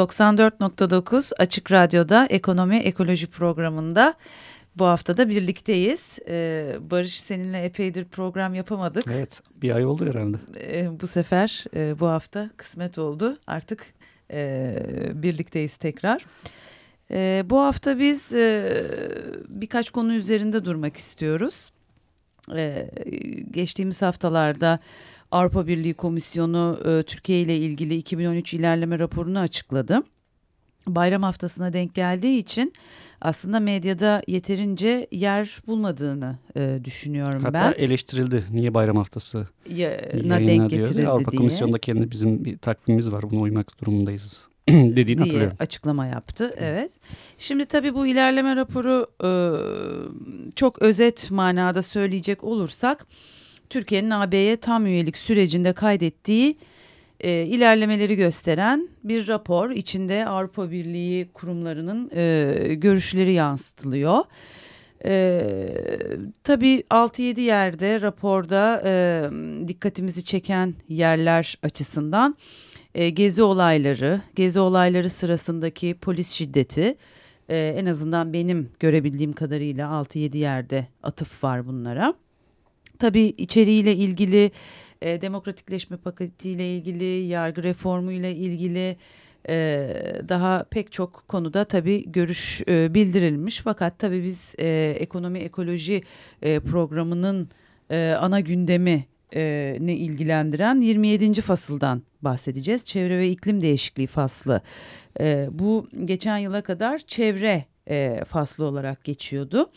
94.9 Açık Radyo'da Ekonomi Ekoloji programında bu hafta da birlikteyiz. Ee, Barış seninle epeydir program yapamadık. Evet bir ay oldu herhalde. Ee, bu sefer e, bu hafta kısmet oldu. Artık e, birlikteyiz tekrar. E, bu hafta biz e, birkaç konu üzerinde durmak istiyoruz. E, geçtiğimiz haftalarda Avrupa Birliği Komisyonu e, Türkiye ile ilgili 2013 ilerleme raporunu açıkladı. Bayram haftasına denk geldiği için aslında medyada yeterince yer bulmadığını e, düşünüyorum Hatta ben. Hatta eleştirildi. Niye bayram haftası ya, denk getirildi Avrupa diye. Komisyonu'nda kendi bizim bir takvimimiz var. Buna uymak durumundayız dediğini diye hatırlıyorum. açıklama yaptı. Evet. Şimdi tabii bu ilerleme raporu e, çok özet manada söyleyecek olursak Türkiye'nin AB'ye tam üyelik sürecinde kaydettiği e, ilerlemeleri gösteren bir rapor. İçinde Avrupa Birliği kurumlarının e, görüşleri yansıtılıyor. E, tabii 6-7 yerde raporda e, dikkatimizi çeken yerler açısından e, gezi olayları, gezi olayları sırasındaki polis şiddeti e, en azından benim görebildiğim kadarıyla 6-7 yerde atıf var bunlara. Tabii içeriğiyle ilgili, e, demokratikleşme paketiyle ilgili, yargı reformu ile ilgili e, daha pek çok konuda tabii görüş e, bildirilmiş. Fakat tabii biz e, ekonomi ekoloji e, programının e, ana gündemi e, ne ilgilendiren 27. fasıldan bahsedeceğiz. Çevre ve iklim değişikliği faslı. E, bu geçen yıla kadar çevre e, faslı olarak geçiyordu.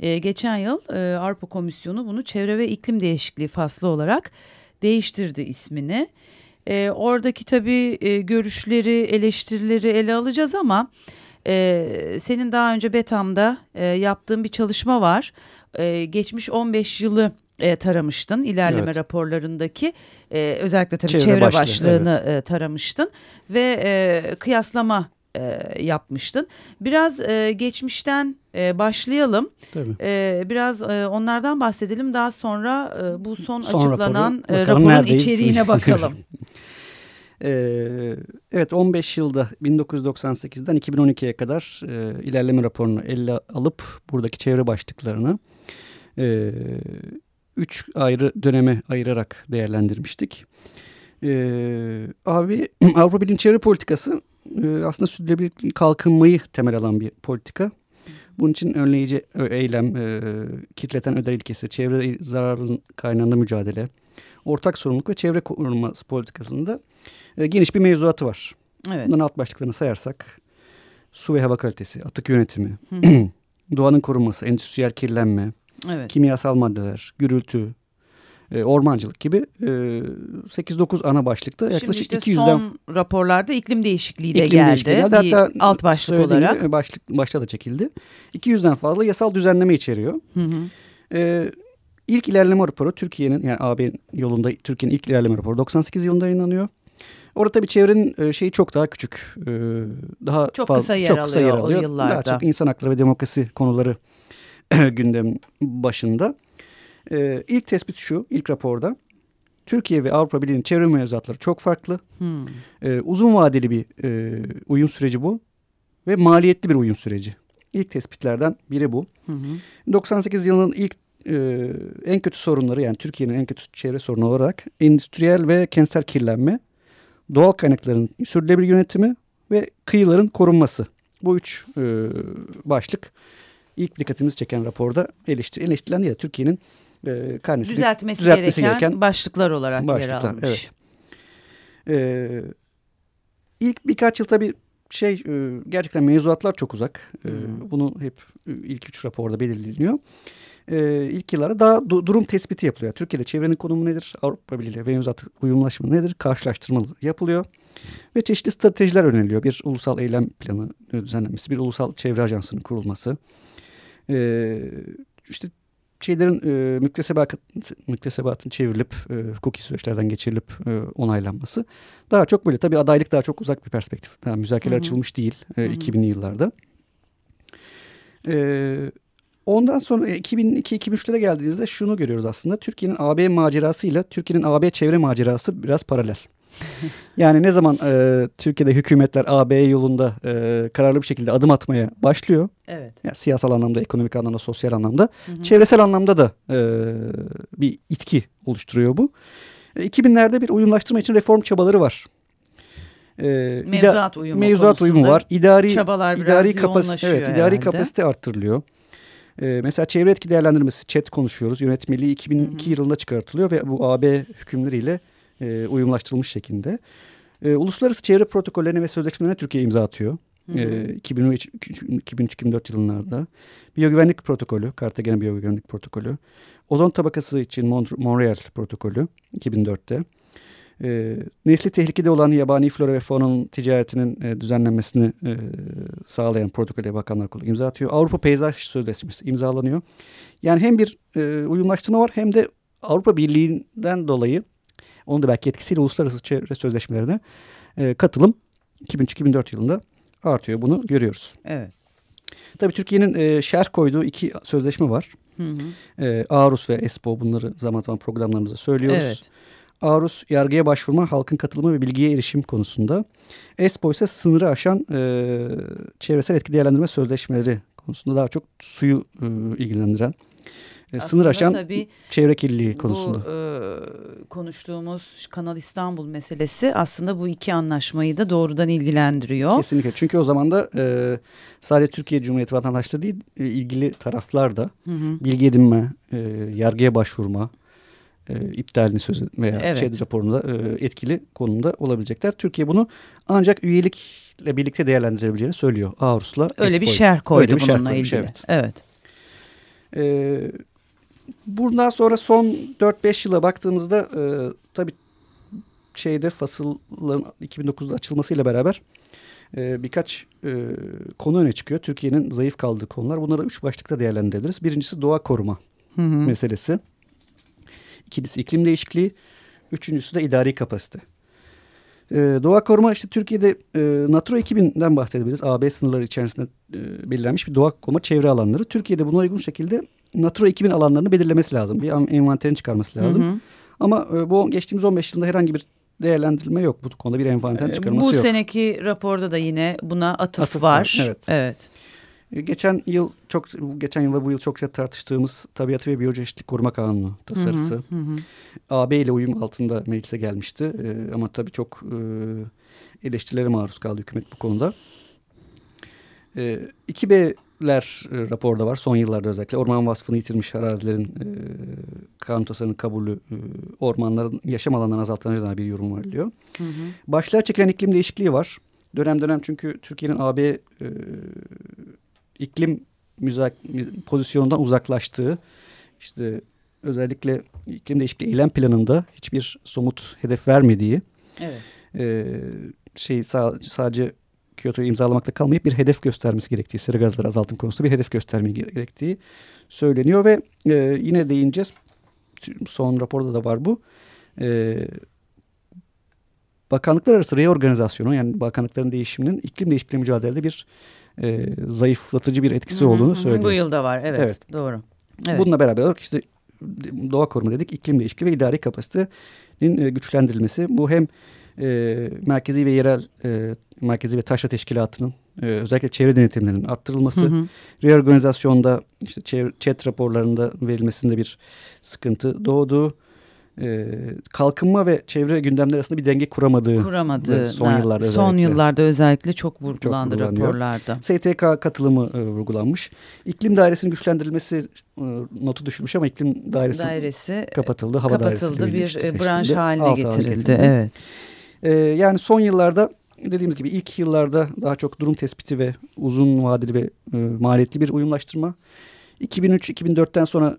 E, geçen yıl e, Avrupa Komisyonu bunu çevre ve iklim değişikliği faslı olarak değiştirdi ismini. E, oradaki tabii e, görüşleri, eleştirileri ele alacağız ama e, senin daha önce Betam'da e, yaptığın bir çalışma var. E, geçmiş 15 yılı e, taramıştın ilerleme evet. raporlarındaki e, özellikle tabii çevre, çevre başlığı, başlığını evet. e, taramıştın ve e, kıyaslama e, yapmıştın. Biraz e, geçmişten e, başlayalım. Tabii. E, biraz e, onlardan bahsedelim. Daha sonra e, bu son, son açıklanan raporu, e, raporun neredeyiz? içeriğine bakalım. Ee, evet 15 yılda 1998'den 2012'ye kadar e, ilerleme raporunu elle alıp buradaki çevre başlıklarını e, üç ayrı döneme ayırarak değerlendirmiştik. Ee, abi Avrupa Birliği Çevre Politikası e, aslında sürdürülebilir kalkınmayı temel alan bir politika. Bunun için önleyici eylem, e, kirleten öder ilkesi, çevre zararının kaynağında mücadele, ortak sorumluluk ve çevre koruması politikasında e, geniş bir mevzuatı var. Evet. Bunların alt başlıklarını sayarsak su ve hava kalitesi, atık yönetimi, doğanın korunması, endüstriyel kirlenme, evet. kimyasal maddeler, gürültü, e, ormancılık gibi e, 8-9 ana başlıkta yaklaşık işte 200'den son raporlarda iklim değişikliği de iklim geldi. Değişikliği geldi. Hatta alt başlık olarak. Gibi, başlık, başta da çekildi. 200'den fazla yasal düzenleme içeriyor. Hı hı. E, ilk ilerleme raporu Türkiye'nin yani AB yolunda Türkiye'nin ilk ilerleme raporu 98 yılında yayınlanıyor. Orada tabii çevrenin e, şeyi çok daha küçük. E, daha çok fazla, kısa yer çok kısa yer alıyor. O yıllarda. Daha çok insan hakları ve demokrasi konuları gündem başında. Ee, ilk tespit şu, ilk raporda. Türkiye ve Avrupa Birliği'nin çevre mevzuatları çok farklı. Hmm. Ee, uzun vadeli bir e, uyum süreci bu ve maliyetli bir uyum süreci. İlk tespitlerden biri bu. Hı 98 yılının ilk e, en kötü sorunları yani Türkiye'nin en kötü çevre sorunu olarak endüstriyel ve kentsel kirlenme, doğal kaynakların sürdürülebilir yönetimi ve kıyıların korunması. Bu üç e, başlık ilk dikkatimizi çeken raporda eleştir, eleştirilen değil Türkiye'nin e, karnesini düzeltmesi, düzeltmesi gereken, gereken başlıklar olarak başlıklar, yer almış. Evet. Ee, ilk birkaç yıl tabii şey e, gerçekten mevzuatlar çok uzak. E, hmm. Bunu hep ilk üç raporda belirleniyor. e, ilk yıllarda daha du- durum tespiti yapılıyor. Türkiye'de çevrenin konumu nedir? Avrupa Birliği Mevzuat uyumlaşma nedir? Karşılaştırmalı yapılıyor. Ve çeşitli stratejiler öneriliyor. Bir ulusal eylem planı düzenlenmesi, bir ulusal çevre ajansının kurulması. E, işte şeylerin e, müktesebat, müktesebatın çevrilip e, hukuki süreçlerden geçirilip e, onaylanması. Daha çok böyle tabii adaylık daha çok uzak bir perspektif. Yani müzakereler açılmış değil e, Hı hı. 2000'li yıllarda. E, ondan sonra e, 2002-2003'lere geldiğinizde şunu görüyoruz aslında. Türkiye'nin AB macerasıyla Türkiye'nin AB çevre macerası biraz paralel. Yani ne zaman e, Türkiye'de hükümetler AB yolunda e, kararlı bir şekilde adım atmaya başlıyor. Evet. Yani siyasal anlamda, ekonomik anlamda, sosyal anlamda. Hı hı. Çevresel anlamda da e, bir itki oluşturuyor bu. E, 2000'lerde bir uyumlaştırma için reform çabaları var. E, Mevzuat uyumu mevzuat uyumu var. İdari Çabalar idari kapasite evet, idari herhalde. kapasite arttırılıyor. E, mesela çevre etki değerlendirmesi ÇED konuşuyoruz. Yönetmeliği 2002 Hı hı. yılında çıkartılıyor ve bu AB hükümleriyle e, uyumlaştırılmış şekilde. E, uluslararası çevre protokollerine ve sözleşmelerine Türkiye imza atıyor. Hı hı. E, 2003-2004 yıllarda. Biyogüvenlik protokolü, Kartagen Biyogüvenlik protokolü. Ozon tabakası için Mont- Montreal protokolü 2004'te. E, nesli tehlikede olan yabani flora ve faunanın ticaretinin e, düzenlenmesini e, sağlayan protokole bakanlar kurulu imza atıyor. Avrupa Peyzaj Sözleşmesi imzalanıyor. Yani hem bir e, uyumlaştırma var hem de Avrupa Birliği'nden dolayı onun da belki etkisiyle uluslararası çevre sözleşmelerine e, katılım 2003-2004 yılında artıyor. Bunu görüyoruz. Evet. Tabii Türkiye'nin e, şerh koyduğu iki sözleşme var. Hı hı. E, Ağrus ve ESPO bunları zaman zaman programlarımızda söylüyoruz. Evet. Ağrus yargıya başvurma, halkın katılımı ve bilgiye erişim konusunda. ESPO ise sınırı aşan e, çevresel etki değerlendirme sözleşmeleri konusunda daha çok suyu e, ilgilendiren. E, sınır Aslında aşan tabii çevre kirliliği konusunda. Bu e, konuştuğumuz Kanal İstanbul meselesi aslında bu iki anlaşmayı da doğrudan ilgilendiriyor. Kesinlikle. Çünkü o zaman da e, sadece Türkiye Cumhuriyeti vatandaşları değil, e, ilgili taraflar da Hı hı. bilgi edinme, e, yargıya başvurma, e, iptalini söz veya Evet. ÇED raporunda e, etkili konumda olabilecekler. Türkiye bunu ancak üyelikle birlikte değerlendirebileceğini söylüyor. Ağrus'la Öyle bir şerh koydu Öyle bir bununla koymuş, ilgili. evet. evet. E, bundan sonra son 4-5 yıla baktığımızda e, tabii şeyde fasılların 2009'da açılmasıyla beraber e, birkaç e, konu öne çıkıyor. Türkiye'nin zayıf kaldığı konular. Bunları üç başlıkta değerlendirebiliriz. Birincisi doğa koruma Hı hı. meselesi. İkincisi iklim değişikliği. Üçüncüsü de idari kapasite. Ee, doğa koruma işte Türkiye'de e, Natura 2000'den bahsedebiliriz. AB sınırları içerisinde e, belirlenmiş bir doğa koruma çevre alanları. Türkiye'de buna uygun şekilde Natura 2000 alanlarını belirlemesi lazım. Bir an- envanterini çıkarması lazım. Hı hı. Ama e, bu geçtiğimiz 15 yılında herhangi bir değerlendirilme yok. Bu konuda bir envanter Ee, çıkarması Bu yok. seneki raporda da yine buna atıf, Atıf var, var. evet. evet. E, Geçen yıl çok geçen yıl ve bu yıl çokça tartıştığımız Tabiatı ve Biyoçeşitlik Koruma Kanunu tasarısı. Hı hı, hı. AB ile uyum altında meclise gelmişti. Ee, ama tabii çok e, eleştirilere maruz kaldı hükümet bu konuda. Ee, 2B'ler e, raporda var son yıllarda özellikle. Orman vasfını yitirmiş arazilerin e, kanun tasarının kabulü e, ormanların yaşam alanlarını azaltana dair bir yorum veriliyor. Hı hı. Başlığa çekilen iklim değişikliği var. Dönem dönem çünkü Türkiye'nin AB e, iklim müzak mü- pozisyonundan uzaklaştığı işte özellikle iklim değişikliği eylem planında hiçbir somut hedef vermediği Evet. e, şey sa- sadece Kyoto'yu imzalamakla kalmayıp bir hedef göstermesi gerektiği, sera gazları azaltım konusunda bir hedef göstermeye gerektiği söyleniyor ve e, yine değineceğiz. Son raporda da var bu. E, bakanlıklar arası reorganizasyonu yani bakanlıkların değişiminin iklim değişikliği mücadelede bir e, zayıflatıcı bir etkisi Hı hı, olduğunu söylüyor. Bu yılda var evet, Evet. doğru. Evet. Bununla beraber olarak işte doğa koruma dedik, iklim değişikliği ve idari kapasitenin e, güçlendirilmesi. Bu hem e, merkezi ve yerel e, merkezi ve taşra teşkilatının e, özellikle çevre denetimlerinin arttırılması, Hı hı. reorganizasyonda işte çevre, chat raporlarında verilmesinde bir sıkıntı doğdu. E, kalkınma ve çevre gündemleri arasında bir denge kuramadığı kuramadı. Evet, son yıllarda son özellikle. yıllarda özellikle çok vurgulandı vurgulanıyor. raporlarda. STK katılımı e, vurgulanmış. İklim dairesinin güçlendirilmesi e, notu düşülmüş ama iklim dairesi Dairesi kapatıldı. Hava kapatıldı dairesiyle bir e, branş haline getirildi. getirildi. Evet. Ee, yani son yıllarda dediğimiz gibi ilk yıllarda daha çok durum tespiti ve uzun vadeli ve e, maliyetli bir uyumlaştırma. 2003-2004'ten sonra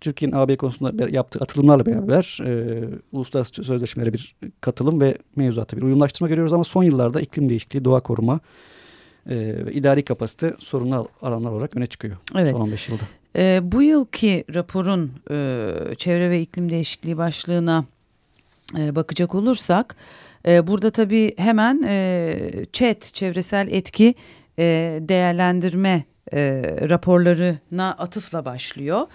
Türkiye'nin AB konusunda yaptığı atılımlarla beraber e, uluslararası sözleşmelere bir katılım ve mevzuata bir uyumlaştırma görüyoruz ama son yıllarda iklim değişikliği, doğa koruma e, ve idari kapasite sorunlu alanlar olarak öne çıkıyor evet. son 15 yılda. E, bu yılki raporun e, çevre ve iklim değişikliği başlığına e, bakacak olursak e, burada tabii hemen e, ÇED çevresel etki e, değerlendirme e, raporlarına atıfla başlıyor.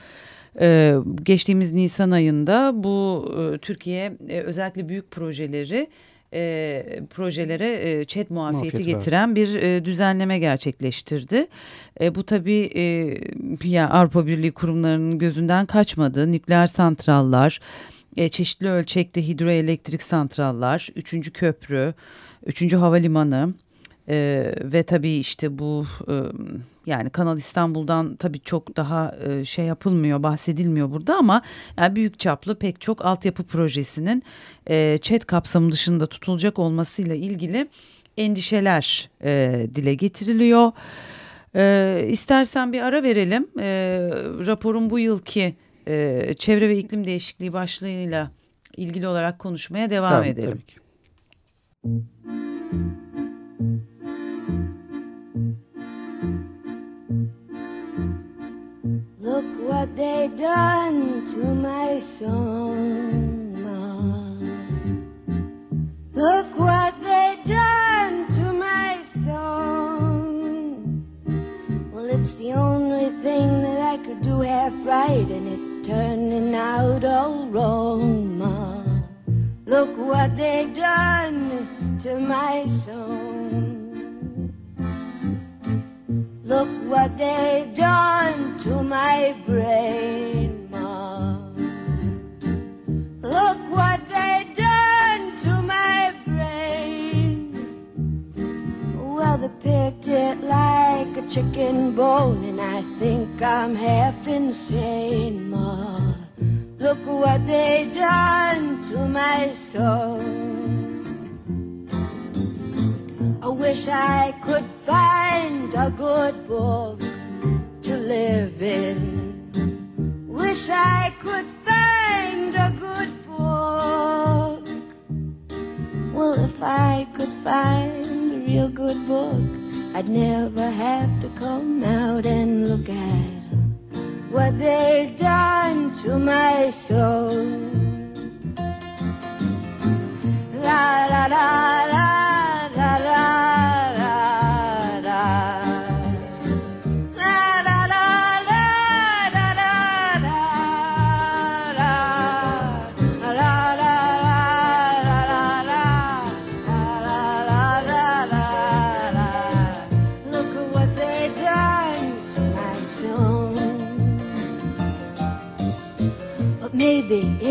Ee, geçtiğimiz Nisan ayında bu e, Türkiye e, özellikle büyük projeleri e, projelere e, ÇED muafiyeti Muafiyet getiren var. bir e, düzenleme gerçekleştirdi. E, bu tabii e, ya Avrupa Birliği kurumlarının gözünden kaçmadı. Nükleer santrallar, e, çeşitli ölçekte hidroelektrik santrallar, üçüncü köprü, üçüncü havalimanı e, ve tabii işte bu e, yani Kanal İstanbul'dan tabii çok daha e, şey yapılmıyor, bahsedilmiyor burada ama yani büyük çaplı pek çok altyapı projesinin e, ÇED kapsamı dışında tutulacak olmasıyla ilgili endişeler e, dile getiriliyor. E, istersen bir ara verelim. E, raporun bu yılki e, çevre ve iklim değişikliği başlığıyla ilgili olarak konuşmaya devam tamam, edelim. Tabii ki. Look what they done to my song. Look what they done to my song. Well, it's the only thing that I could do half right, and it's turning out all wrong, Ma. Look what they've done to my song. Look what they've done to my brain, chicken bone, and I think I'm half insane, Ma. Look what they done to my soul. I wish I could find a good book to live in. Wish I could find I'd never have to come out and look at what they've done to my soul. La la la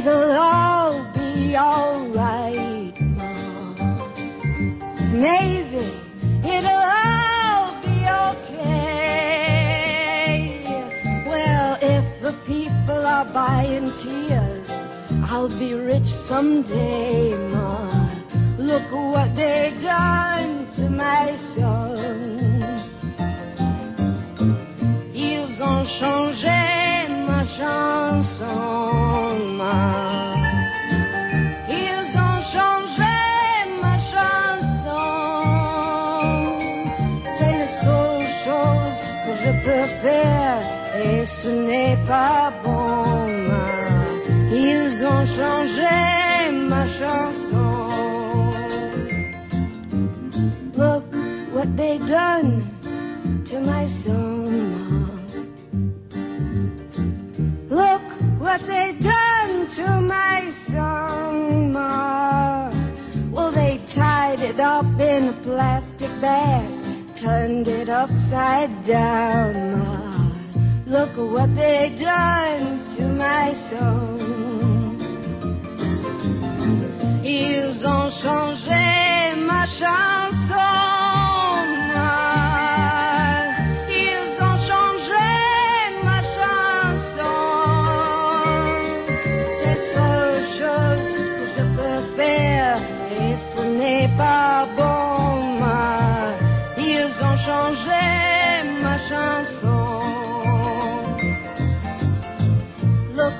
it'll all be alright, Mom. Maybe it'll all be okay. Well, if the people are buying tears, I'll be rich someday, Mom. Look what they've done to my son. Ils ont changé ma chanson. Ils ont changé ma chanson. C'est la seule chose que je peux faire et ce n'est pas bon. Ils ont changé ma chanson. Look what they done to my song. Look what they done to my song, Ma. Well, they tied it up in a plastic bag, turned it upside down, Ma. Look what they done to my song. Ils ont changé ma chanson.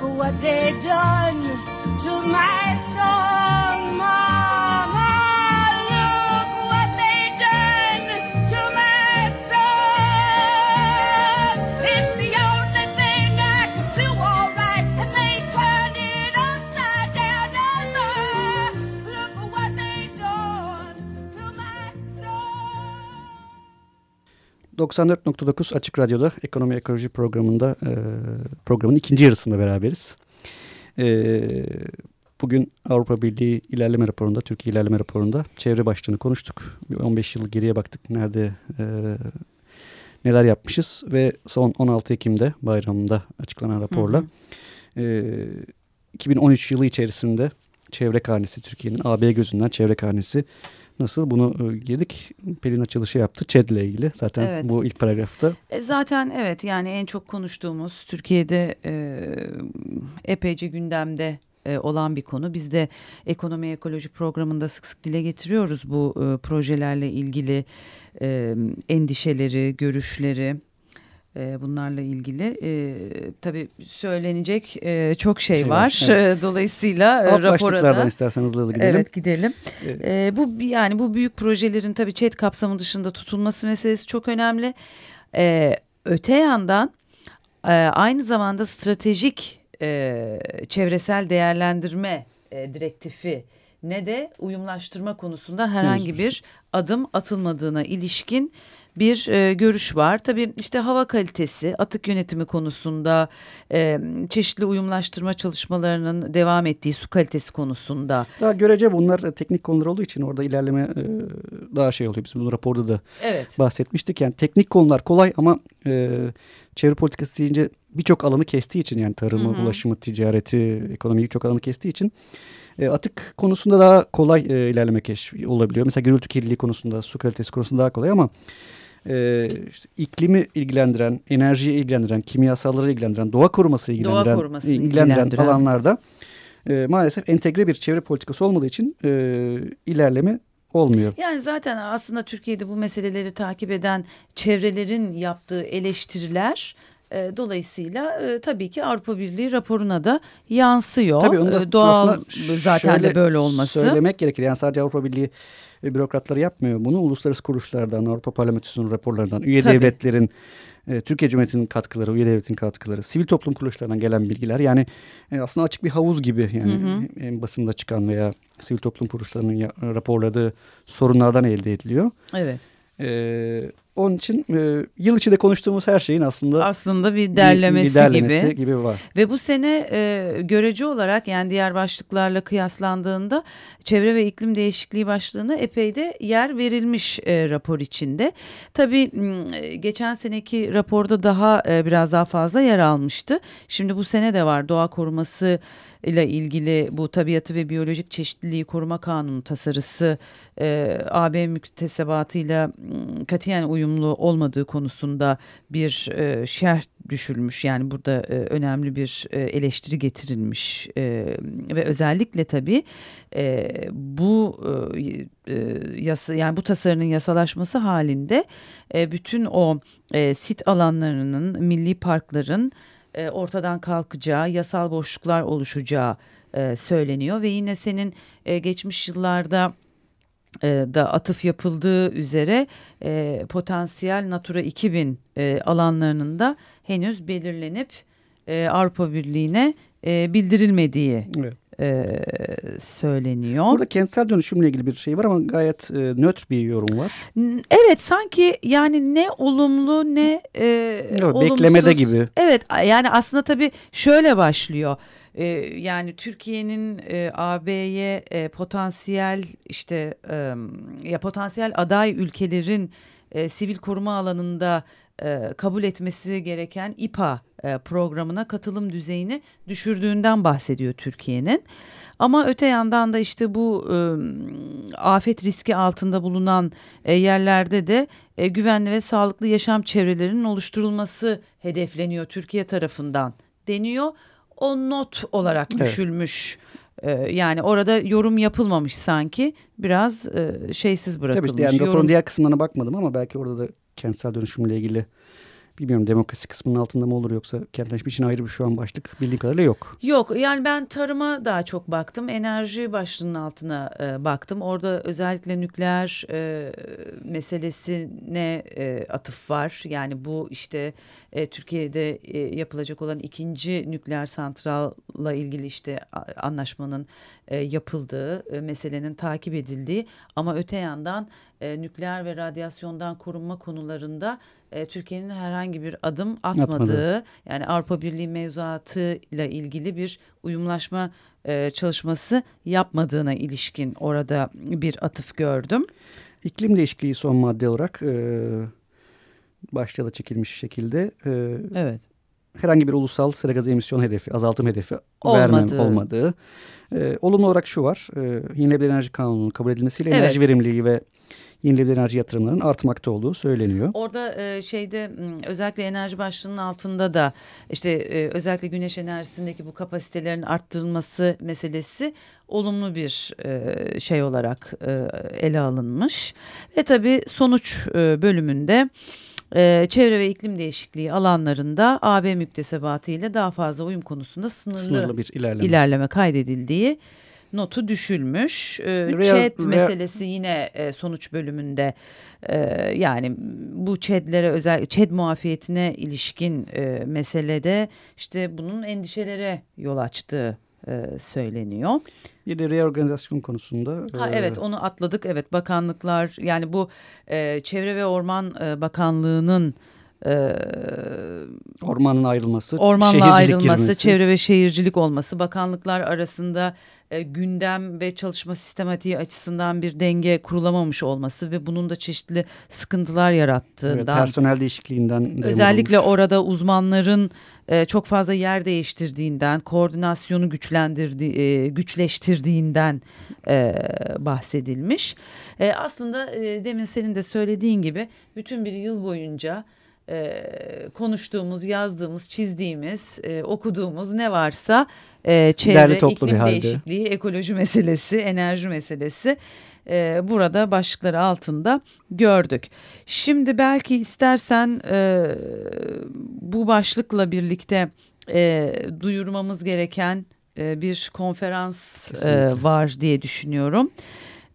what they've done to my soul. 94.9 Açık Radyo'da Ekonomi Ekoloji programında e, programın ikinci yarısında beraberiz. E, bugün Avrupa Birliği ilerleme raporunda, Türkiye ilerleme raporunda çevre başlığını konuştuk. Bir 15 yıl geriye baktık nerede e, neler yapmışız ve son 16 Ekim'de bayramında açıklanan raporla Hı hı. e, 2013 yılı içerisinde çevre karnesi Türkiye'nin AB gözünden çevre karnesi nasıl bunu e, girdik. Pelin açılışı yaptı ÇED ile ilgili zaten Evet. bu ilk paragrafta. E, Zaten evet yani en çok konuştuğumuz Türkiye'de e, epeyce gündemde e, olan bir konu. Biz de ekonomi ekoloji programında sık sık dile getiriyoruz bu e, projelerle ilgili e, endişeleri, görüşleri. E, bunlarla ilgili e, tabii söylenecek e, çok şey, Şey var. var, evet. E, Dolayısıyla e, Alt rapora da istersen hızlı gidelim. Evet gidelim. Evet. Ee, bu yani bu büyük projelerin tabii ÇED kapsamı dışında tutulması meselesi çok önemli. Ee, öte yandan e, aynı zamanda stratejik e, çevresel değerlendirme e, direktifi ne de uyumlaştırma konusunda herhangi bir adım atılmadığına ilişkin bir e, görüş var. Tabii işte hava kalitesi, atık yönetimi konusunda e, çeşitli uyumlaştırma çalışmalarının devam ettiği su kalitesi konusunda Daha görece bunlar teknik konular olduğu için orada ilerleme e, daha şey oluyor. Biz bunu raporda da Evet. bahsetmiştik. Yani teknik konular kolay ama e, çevre politikası deyince birçok alanı kestiği için yani tarımı, Hı hı. ulaşımı, ticareti, ekonomiyi birçok alanı kestiği için e, atık konusunda daha kolay e, ilerlemek keş- olabiliyor. Mesela gürültü kirliliği konusunda, su kalitesi konusunda daha kolay ama e, işte iklimi ilgilendiren, enerjiyi ilgilendiren, kimyasalları ilgilendiren, doğa koruması ilgilendiren, korumasını ilgilendiren, ilgilendiren. alanlarda e, maalesef entegre bir çevre politikası olmadığı için e, ilerleme olmuyor. Yani zaten aslında Türkiye'de bu meseleleri takip eden çevrelerin yaptığı eleştiriler e, dolayısıyla e, tabii ki Avrupa Birliği raporuna da yansıyor. Tabii onu da E, doğal zaten de böyle olması. Söylemek gerekir. Yani sadece Avrupa Birliği bürokratları yapmıyor bunu. Uluslararası kuruluşlardan, Avrupa Parlamentosu'nun raporlarından, üye Tabii. devletlerin, Türkiye Cumhuriyeti'nin katkıları, üye devletin katkıları, sivil toplum kuruluşlarından gelen bilgiler. Yani aslında açık bir havuz gibi yani Hı en basında çıkan veya sivil toplum kuruluşlarının raporladığı sorunlardan elde ediliyor. Evet. E, onun için e, yıl içinde konuştuğumuz her şeyin aslında Aslında bir bir- derlemesi, bir derlemesi gibi. gibi var. Ve bu sene e, görece olarak yani diğer başlıklarla kıyaslandığında çevre ve iklim değişikliği başlığına epey de yer verilmiş e, rapor içinde. Tabii geçen seneki raporda daha e, biraz daha fazla yer almıştı. Şimdi bu sene de var doğa koruması ile ilgili bu tabiatı ve biyolojik çeşitliliği koruma kanunu tasarısı e, AB müktesebatıyla katiyen uyumlu olmadığı konusunda bir e, şerh düşülmüş. Yani burada e, önemli bir e, eleştiri getirilmiş e, ve özellikle tabii e, bu e, e, yasa yani bu tasarının yasalaşması halinde e, bütün o e, sit alanlarının, milli parkların e, ortadan kalkacağı, yasal boşluklar oluşacağı e, söyleniyor ve yine senin e, geçmiş yıllarda e, da atıf yapıldığı üzere e, potansiyel Natura 2000 e, alanlarının da henüz belirlenip e, Avrupa Birliği'ne e, bildirilmediği Evet. E, söyleniyor. Burada kentsel dönüşümle ilgili bir şey var ama gayet e, nötr bir yorum var. Evet sanki yani ne olumlu ne e, Evet, olumsuz. beklemede gibi. Evet yani aslında tabii şöyle başlıyor. E, yani Türkiye'nin e, AB'ye e, potansiyel işte e, ya potansiyel aday ülkelerin e, sivil koruma alanında e, kabul etmesi gereken İPA e, programına katılım düzeyini düşürdüğünden bahsediyor Türkiye'nin. Ama öte yandan da işte bu e, afet riski altında bulunan e, yerlerde de e, güvenli ve sağlıklı yaşam çevrelerinin oluşturulması hedefleniyor Türkiye tarafından deniyor. O not olarak Evet. düşülmüş. E, yani orada yorum yapılmamış sanki. Biraz e, şeysiz Tabii bırakılmış. işte yani raporun yorum- diğer kısımlarına bakmadım ama belki orada da kentsel dönüşümle ilgili bilmiyorum demokrasi kısmının altında mı olur yoksa kentleşme için ayrı bir şu an başlık bildiğim kadarıyla yok. Yok yani ben tarıma daha çok baktım. Enerji başlığının altına e, baktım. Orada özellikle nükleer e, meselesine e, atıf var. Yani bu işte e, Türkiye'de e, yapılacak olan ikinci nükleer santralla ilgili işte anlaşmanın e, yapıldığı, e, meselenin takip edildiği ama öte yandan e, nükleer ve radyasyondan korunma konularında e, Türkiye'nin herhangi bir adım atmadığı, Atmadığı. yani Avrupa Birliği mevzuatıyla ilgili bir uyumlaşma e, çalışması yapmadığına ilişkin orada bir atıf gördüm. İklim değişikliği son madde olarak e, başlığa da çekilmiş şekilde e, Evet. Herhangi bir ulusal sera gazı emisyon hedefi, azaltım hedefi Olmadığı. vermem olmadığı. E, olumlu olarak şu var, e, yenilenebilir enerji kanununun kabul edilmesiyle Evet. enerji verimliliği ve yenilenebilir enerji yatırımlarının artmakta olduğu söyleniyor. Orada e, şeyde özellikle enerji başlığının altında da işte e, özellikle güneş enerjisindeki bu kapasitelerin arttırılması meselesi olumlu bir e, şey olarak e, ele alınmış. Ve tabii sonuç e, bölümünde e, çevre ve iklim değişikliği alanlarında AB müktesebatı ile daha fazla uyum konusunda sınırlı, Sınırlı bir ilerleme. ilerleme kaydedildiği notu düşülmüş. Ee, Real- ÇED real- meselesi yine e, sonuç bölümünde e, yani bu ÇED'lere özel ÇED muafiyetine ilişkin e, meselede işte bunun endişelere yol açtığı e, söyleniyor. Bir de reorganizasyon konusunda. Ha e, evet onu atladık. Evet bakanlıklar yani bu e, Çevre ve Orman e, Bakanlığı'nın e, Ormanın ayrılması, ormanla şehircilik ayrılması, girmesi. çevre ve şehircilik olması, bakanlıklar arasında e, gündem ve çalışma sistematiği açısından bir denge kurulamamış olması ve bunun da çeşitli sıkıntılar Evet, yarattığından personel değişikliğinden. de özellikle vurulmuş. orada uzmanların e, çok fazla yer değiştirdiğinden, koordinasyonu güçlendirdi, e, güçleştirdiğinden e, bahsedilmiş. E, aslında e, demin senin de söylediğin gibi bütün bir yıl boyunca e, konuştuğumuz, yazdığımız, çizdiğimiz, e, okuduğumuz ne varsa e, çevre, iklim değişikliği, ekoloji meselesi, enerji meselesi e, burada başlıkları altında gördük. Şimdi belki istersen e, bu başlıkla birlikte e, duyurmamız gereken e, bir konferans e, var diye düşünüyorum.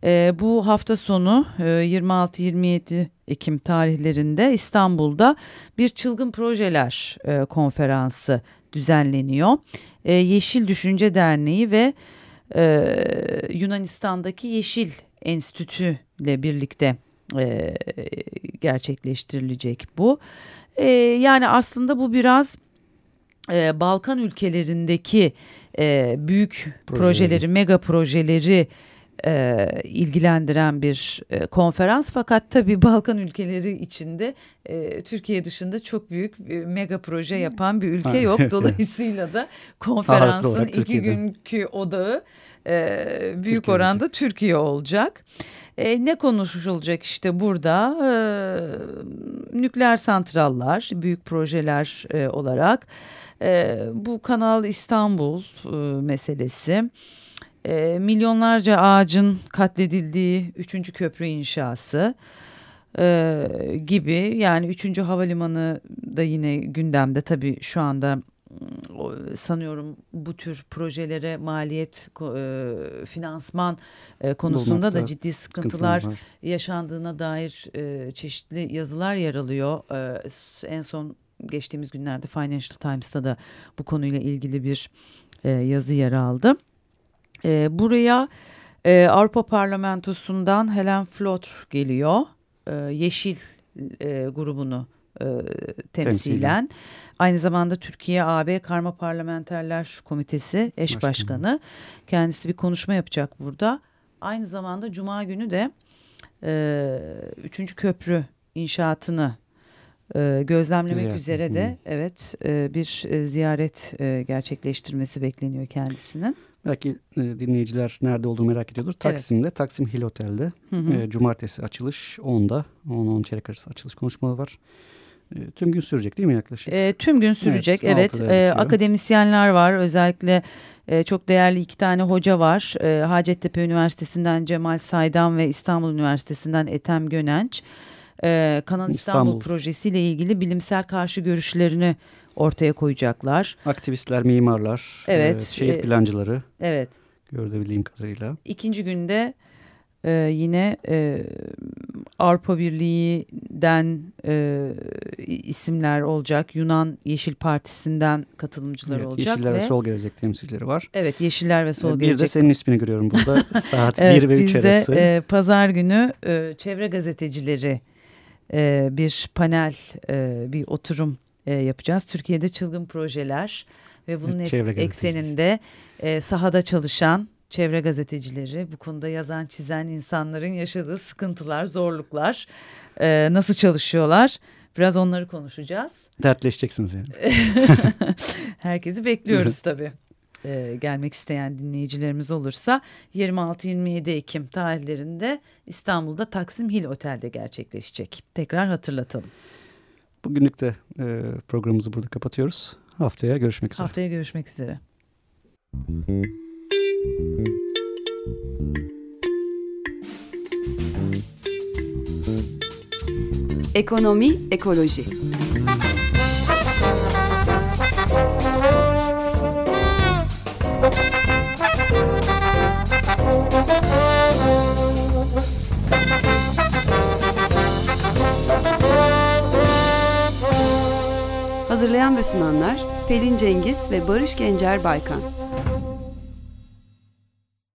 E, bu hafta sonu e, 26-27 Ekim tarihlerinde İstanbul'da bir çılgın projeler e, konferansı düzenleniyor. E, Yeşil Düşünce Derneği ve e, Yunanistan'daki Yeşil Enstitü ile birlikte e, gerçekleştirilecek bu. E, yani aslında bu biraz e, Balkan ülkelerindeki e, büyük Projeleri. projeleri, mega projeleri e, ilgilendiren bir e, konferans. Fakat tabii Balkan ülkeleri içinde e, Türkiye dışında çok büyük e, mega proje yapan bir ülke yok. Dolayısıyla da konferansın iki Türkiye'de. günkü odağı e, büyük Türkiye oranda Türkiye olacak. E, ne konuşulacak işte burada? E, nükleer santrallar, büyük projeler e, olarak. E, bu Kanal İstanbul e, meselesi. E, milyonlarca ağacın katledildiği 3. köprü inşası e, gibi. Yani 3. havalimanı da yine gündemde tabii şu anda o- sanıyorum bu tür projelere maliyet e, finansman e, konusunda da Bulmakta ciddi sıkıntılar yaşandığına dair e, çeşitli yazılar yer alıyor. E, en son geçtiğimiz günlerde Financial Times'ta da bu konuyla ilgili bir e, yazı yer aldı. E, buraya e, Avrupa Parlamentosu'ndan Helen Flotr geliyor. E, Yeşil e, grubunu e, temsilen. Aynı zamanda Türkiye AB Karma Parlamenterler Komitesi eş Başkanı. başkanı. Kendisi bir konuşma yapacak burada. Aynı zamanda Cuma günü de e, üçüncü köprü inşaatını e, gözlemlemek Ziyaret. üzere de evet e, bir e, ziyaret e, gerçekleştirmesi bekleniyor kendisinin. Belki e, dinleyiciler nerede olduğunu merak ediyordur. Taksim'de, Taksim Hill Otel'de. Hı hı. E, cumartesi açılış 10'da. 10-10 çeyrek arası açılış konuşmaları var. E, tüm gün sürecek değil mi yaklaşık? E, tüm gün sürecek Evet, evet. E, akademisyenler var özellikle e, çok değerli iki tane hoca var. E, Hacettepe Üniversitesi'nden Cemal Saydam ve İstanbul Üniversitesi'nden Ethem Gönenç. e, Kanal İstanbul, İstanbul. projesiyle ilgili bilimsel karşı görüşlerini ortaya koyacaklar. Aktivistler, mimarlar, Evet, e, şehir e, plancıları Evet. görebildiğim kadarıyla. İkinci günde e, yine e, Avrupa Birliği'den e, isimler olacak. Yunan Yeşil Partisi'nden katılımcılar Evet, olacak. Yeşiller ve ve, Sol Gelecek temsilcileri var. Evet Yeşiller ve Sol E, bir Gelecek. de senin ismini görüyorum burada saat Evet, 1 ve 3 biz de arası. e, pazar günü e, çevre gazetecileri e, bir panel, e, bir oturum e, yapacağız. Türkiye'de çılgın projeler ve bunun es- ekseninde e, sahada çalışan çevre gazetecileri, bu konuda yazan, çizen insanların yaşadığı sıkıntılar, zorluklar, e, nasıl çalışıyorlar? Biraz onları konuşacağız. Dertleşeceksiniz yani. Herkesi bekliyoruz tabii. Ee, gelmek isteyen dinleyicilerimiz olursa 26-27 Ekim tarihlerinde İstanbul'da Taksim Hill Otel'de gerçekleşecek. Tekrar hatırlatalım. Bugünlük de e, programımızı burada kapatıyoruz. Haftaya görüşmek üzere. Haftaya görüşmek üzere. Ekonomi, ekoloji. Hazırlayan ve sunanlar Pelin Cengiz ve Barış Gencer Baykan.